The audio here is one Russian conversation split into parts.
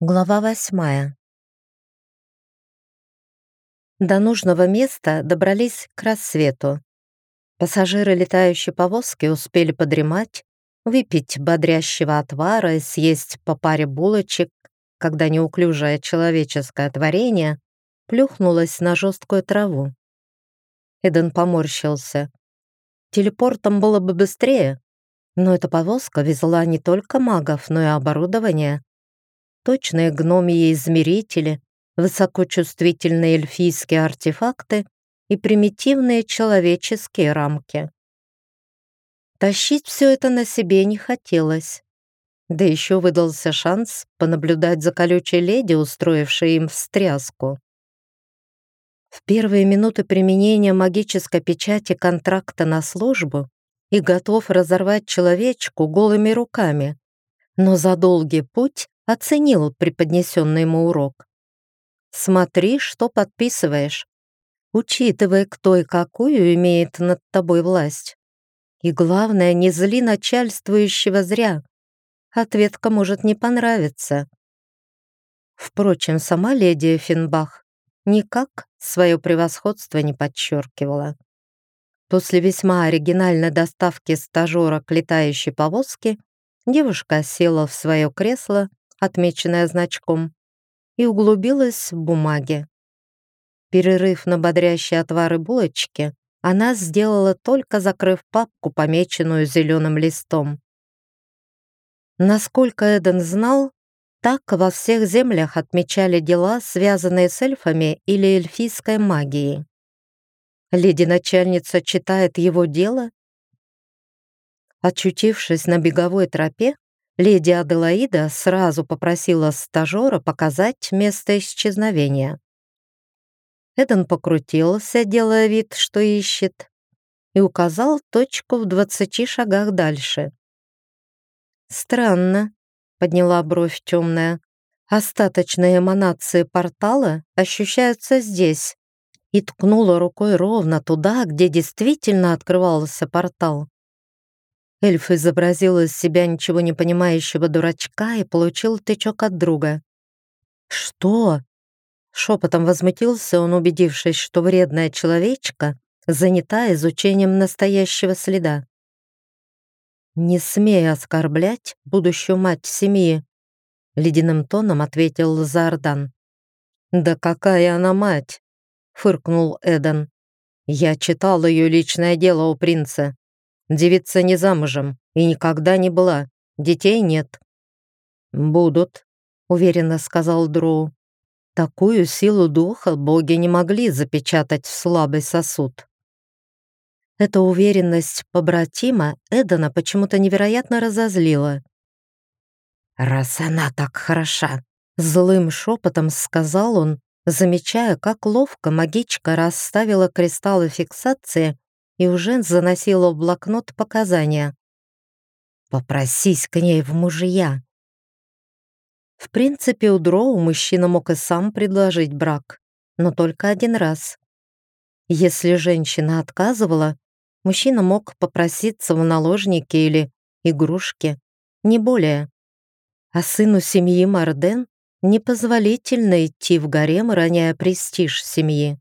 Глава восьмая. До нужного места добрались к рассвету. Пассажиры летающей повозки успели подремать, выпить бодрящего отвара и съесть по паре булочек, когда неуклюжее человеческое творение плюхнулось на жесткую траву. Эден поморщился. Телепортом было бы быстрее, но эта повозка везла не только магов, но и оборудование точные гномии измерители, высокочувствительные эльфийские артефакты и примитивные человеческие рамки. Тащить все это на себе не хотелось. Да еще выдался шанс понаблюдать за колючей леди, устроившей им встряску. В первые минуты применения магической печати контракта на службу и готов разорвать человечку голыми руками, но за долгий путь оценил преподнесенный ему урок. Смотри, что подписываешь. Учитывай, кто и какую имеет над тобой власть. И главное, не зли начальствующего зря. Ответка может не понравиться. Впрочем, сама леди Финбах никак свое превосходство не подчеркивала. После весьма оригинальной доставки стажера к летающей повозке девушка села в свое кресло отмеченная значком, и углубилась в бумаге. Перерыв на бодрящие отвары булочки, она сделала только закрыв папку, помеченную зеленым листом. Насколько Эден знал, так во всех землях отмечали дела, связанные с эльфами или эльфийской магией. Леди-начальница читает его дело? Очутившись на беговой тропе, леди Аделаида сразу попросила стажера показать место исчезновения. Эден покрутился, делая вид, что ищет, и указал точку в двадцати шагах дальше. «Странно», — подняла бровь темная, «остаточные эманации портала ощущаются здесь», и ткнула рукой ровно туда, где действительно открывался портал. Эльф изобразил из себя ничего не понимающего дурачка и получил тычок от друга. «Что?» Шепотом возмутился он, убедившись, что вредная человечка занята изучением настоящего следа. «Не смей оскорблять будущую мать семьи», — ледяным тоном ответил Лазардан. «Да какая она мать!» — фыркнул Эден. «Я читал ее личное дело у принца. Девица не замужем и никогда не была. Детей нет». «Будут», — уверенно сказал Дроу. «Такую силу духа боги не могли запечатать в слабый сосуд». Эта уверенность побратима Эдана почему-то невероятно разозлила. «Раз она так хороша», — злым шепотом сказал он, замечая, как ловко магичка расставила кристаллы фиксации и уже заносила в блокнот показания. «Попросись к ней в мужья». В принципе, у Дроу мужчина мог и сам предложить брак, но только один раз. Если женщина отказывала, мужчина мог попроситься в наложники или игрушки, не более. А сыну семьи Марден непозволительно идти в гарем, роняя престиж семьи.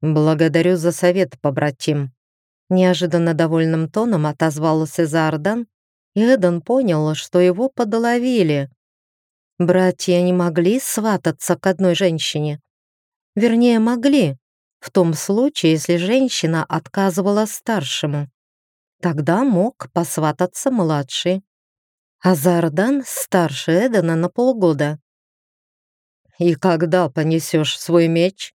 «Благодарю за совет, побратим». Неожиданно довольным тоном отозвался Зардан, и Эден понял, что его подловили. Братья не могли свататься к одной женщине. Вернее, могли, в том случае, если женщина отказывала старшему. Тогда мог посвататься младший. А Зардан старше Эдена на полгода. «И когда понесешь свой меч?» —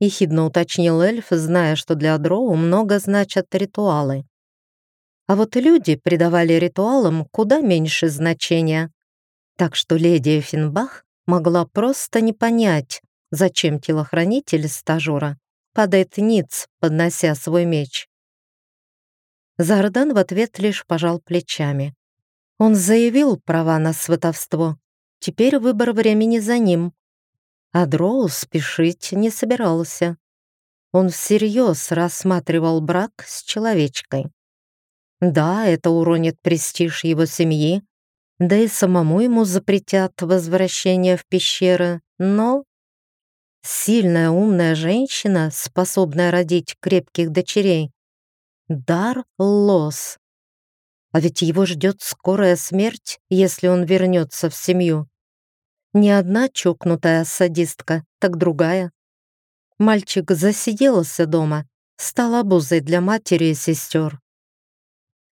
ехидно уточнил эльф, зная, что для дроу много значат ритуалы. А вот люди придавали ритуалам куда меньше значения. Так что леди Финбах могла просто не понять, зачем телохранитель стажера падает ниц, поднося свой меч. Зардан в ответ лишь пожал плечами. Он заявил права на сватовство. Теперь выбор времени за ним. А Дроу спешить не собирался. Он всерьез рассматривал брак с человечкой. Да, это уронит престиж его семьи, да и самому ему запретят возвращение в пещеры, но сильная умная женщина, способная родить крепких дочерей, дар лос. А ведь его ждет скорая смерть, если он вернется в семью. Не одна чокнутая садистка, так другая. Мальчик засиделся дома, стал обузой для матери и сестер.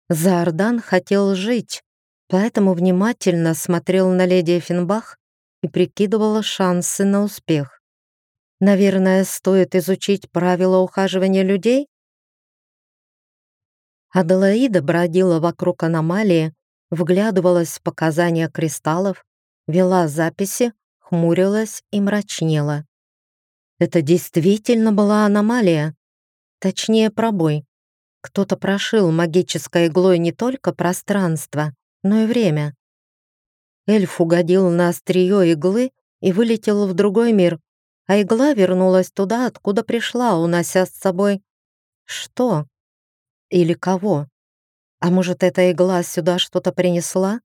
Заордан хотел жить, поэтому внимательно смотрел на леди Финбах и прикидывал шансы на успех. Наверное, стоит изучить правила ухаживания людей? Аделаида бродила вокруг аномалии, вглядывалась в показания кристаллов, вела записи, хмурилась и мрачнела. Это действительно была аномалия, точнее пробой. Кто-то прошил магической иглой не только пространство, но и время. Эльф угодил на острие иглы и вылетел в другой мир, а игла вернулась туда, откуда пришла, унося с собой... Что? Или кого? А может, эта игла сюда что-то принесла?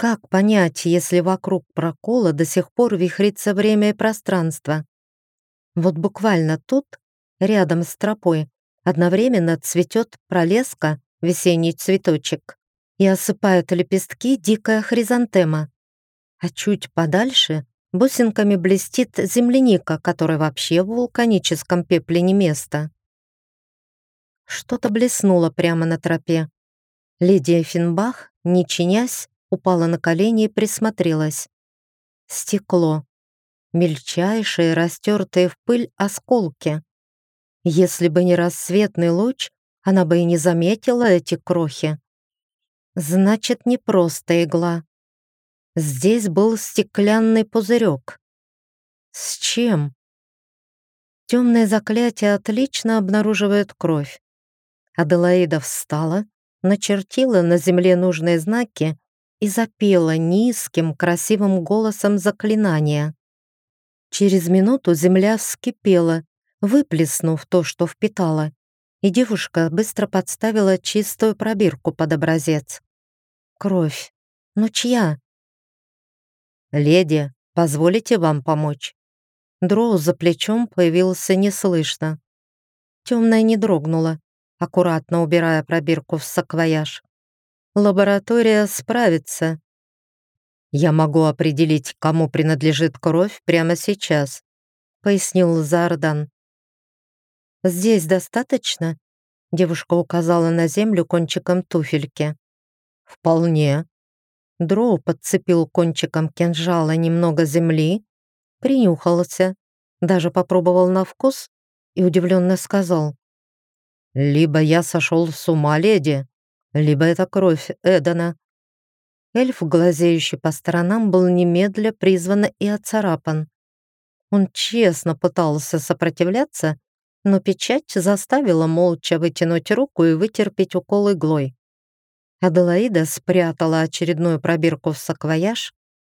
Как понять, если вокруг прокола до сих пор вихрится время и пространство? Вот буквально тут, рядом с тропой, одновременно цветет пролеска, весенний цветочек, и осыпают лепестки дикая хризантема. А чуть подальше бусинками блестит земляника, которая вообще в вулканическом пепле не место. Что-то блеснуло прямо на тропе. Лидия Финбах, не чинясь, упала на колени и присмотрелась. Стекло. Мельчайшие, растертые в пыль осколки. Если бы не рассветный луч, она бы и не заметила эти крохи. Значит, не просто игла. Здесь был стеклянный пузырек. С чем? Темное заклятие отлично обнаруживает кровь. Аделаида встала, начертила на земле нужные знаки и запела низким, красивым голосом заклинания. Через минуту земля вскипела, выплеснув то, что впитала, и девушка быстро подставила чистую пробирку под образец. Кровь. Ну чья? «Леди, позволите вам помочь?» Дроу за плечом появился неслышно. Темная не дрогнула, аккуратно убирая пробирку в саквояж. Лаборатория справится. Я могу определить, кому принадлежит кровь прямо сейчас, пояснил Зардан. Здесь достаточно? Девушка указала на землю кончиком туфельки. Вполне. Дроу подцепил кончиком кинжала немного земли, принюхался, даже попробовал на вкус и удивленно сказал. «Либо я сошел с ума, леди, либо это кровь Эдана». Эльф, глазеющий по сторонам, был немедля призван и оцарапан. Он честно пытался сопротивляться, но печать заставила молча вытянуть руку и вытерпеть укол иглой. Аделаида спрятала очередную пробирку в саквояж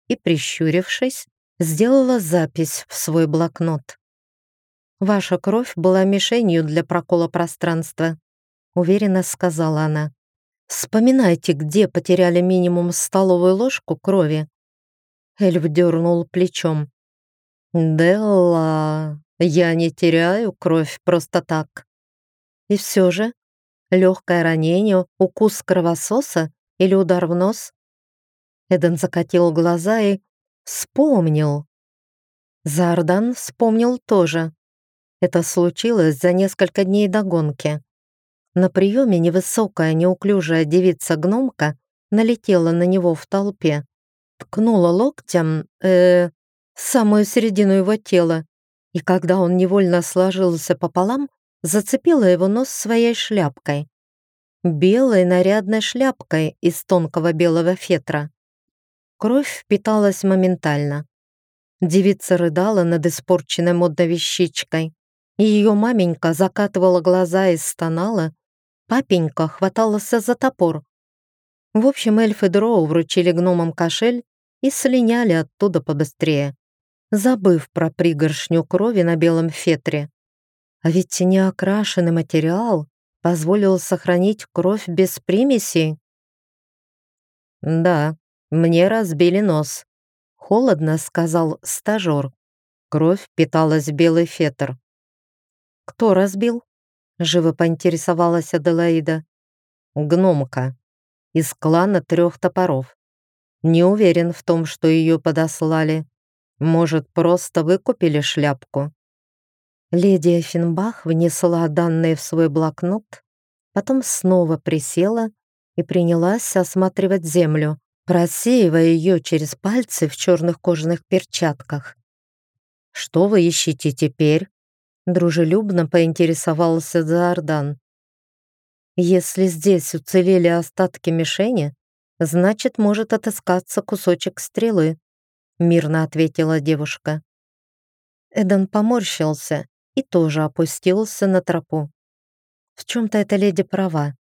и, прищурившись, сделала запись в свой блокнот. «Ваша кровь была мишенью для прокола пространства», — уверенно сказала она. Вспоминайте, где потеряли минимум столовую ложку крови. Эльф дернул плечом. «Делла, я не теряю кровь просто так». И все же, легкое ранение, укус кровососа или удар в нос? Эден закатил глаза и вспомнил. Зардан вспомнил тоже. Это случилось за несколько дней до гонки. На приеме невысокая, неуклюжая девица-гномка налетела на него в толпе, ткнула локтем, э, самую середину его тела, и когда он невольно сложился пополам, зацепила его нос своей шляпкой. Белой нарядной шляпкой из тонкого белого фетра. Кровь впиталась моментально. Девица рыдала над испорченной модной вещичкой, и ее маменька закатывала глаза и стонала, Папенька хватался за топор. В общем, эльфы Дроу вручили гномам кошель и слиняли оттуда побыстрее, забыв про пригоршню крови на белом фетре. А ведь неокрашенный материал позволил сохранить кровь без примесей. Да, Мне разбили нос. Холодно, сказал стажер. Кровь питалась белый фетр. Кто разбил? Живо поинтересовалась Аделаида. Гномка. Из клана трех топоров. Не уверен в том, что ее подослали. Может, просто выкупили шляпку? Леди Эффенбах внесла данные в свой блокнот, потом снова присела и принялась осматривать землю, просеивая ее через пальцы в черных кожаных перчатках. «Что вы ищете теперь?» Дружелюбно поинтересовался Заордан. «Если здесь уцелели остатки мишени, значит, может отыскаться кусочек стрелы», мирно ответила девушка. Эдан поморщился и тоже опустился на тропу. В чем-то эта леди права.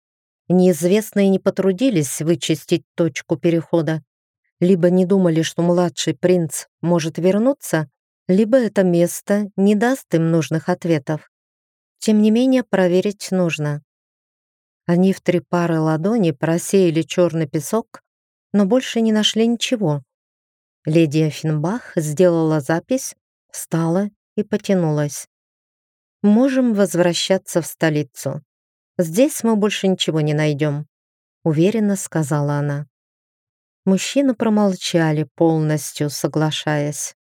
Неизвестные не потрудились вычистить точку перехода. Либо не думали, что младший принц может вернуться, либо это место не даст им нужных ответов. Тем не менее, проверить нужно. Они в три пары ладони просеяли черный песок, но больше не нашли ничего. Леди Афинбах сделала запись, встала и потянулась. «Можем возвращаться в столицу. Здесь мы больше ничего не найдем», — уверенно сказала она. Мужчины промолчали, полностью соглашаясь.